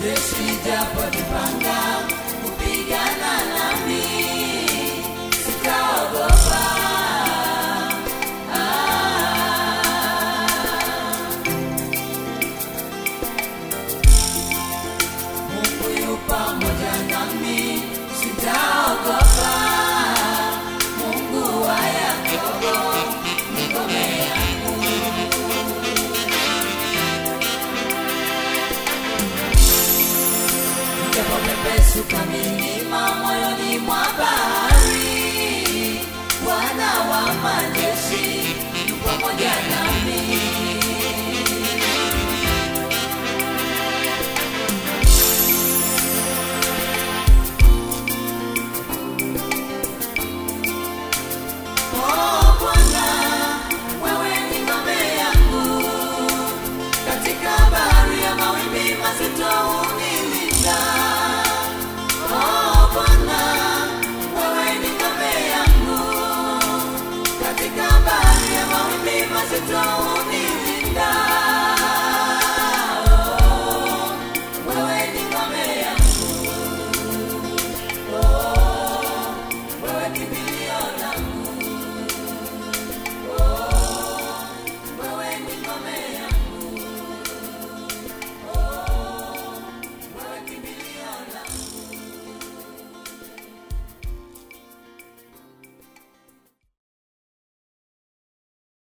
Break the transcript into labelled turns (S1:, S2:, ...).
S1: Jeshi japo jipanga
S2: pesuka milima moyoni mwa baa